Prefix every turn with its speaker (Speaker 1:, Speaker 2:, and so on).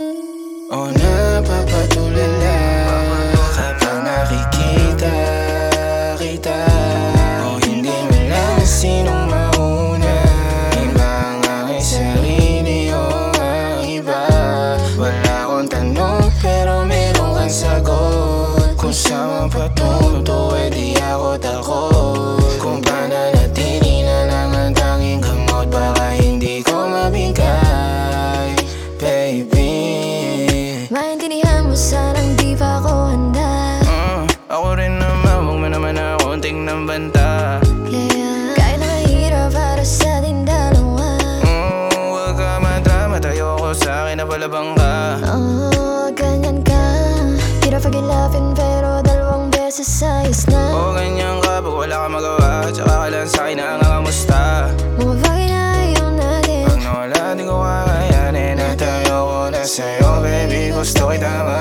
Speaker 1: On earth. Sa akin na palabang ka.
Speaker 2: Oh, ganyan ka. Hirap pagilapin pero dalawang beses ayos na.
Speaker 1: O ganyan ka, pag wala ka magawa? Tsaka ka lang sa akin na nga kamusta
Speaker 2: Mga bagay na ayaw natin
Speaker 1: Pag nawala, di ko kakayanin. At tayo ko na sa'yo, baby Gusto kita maging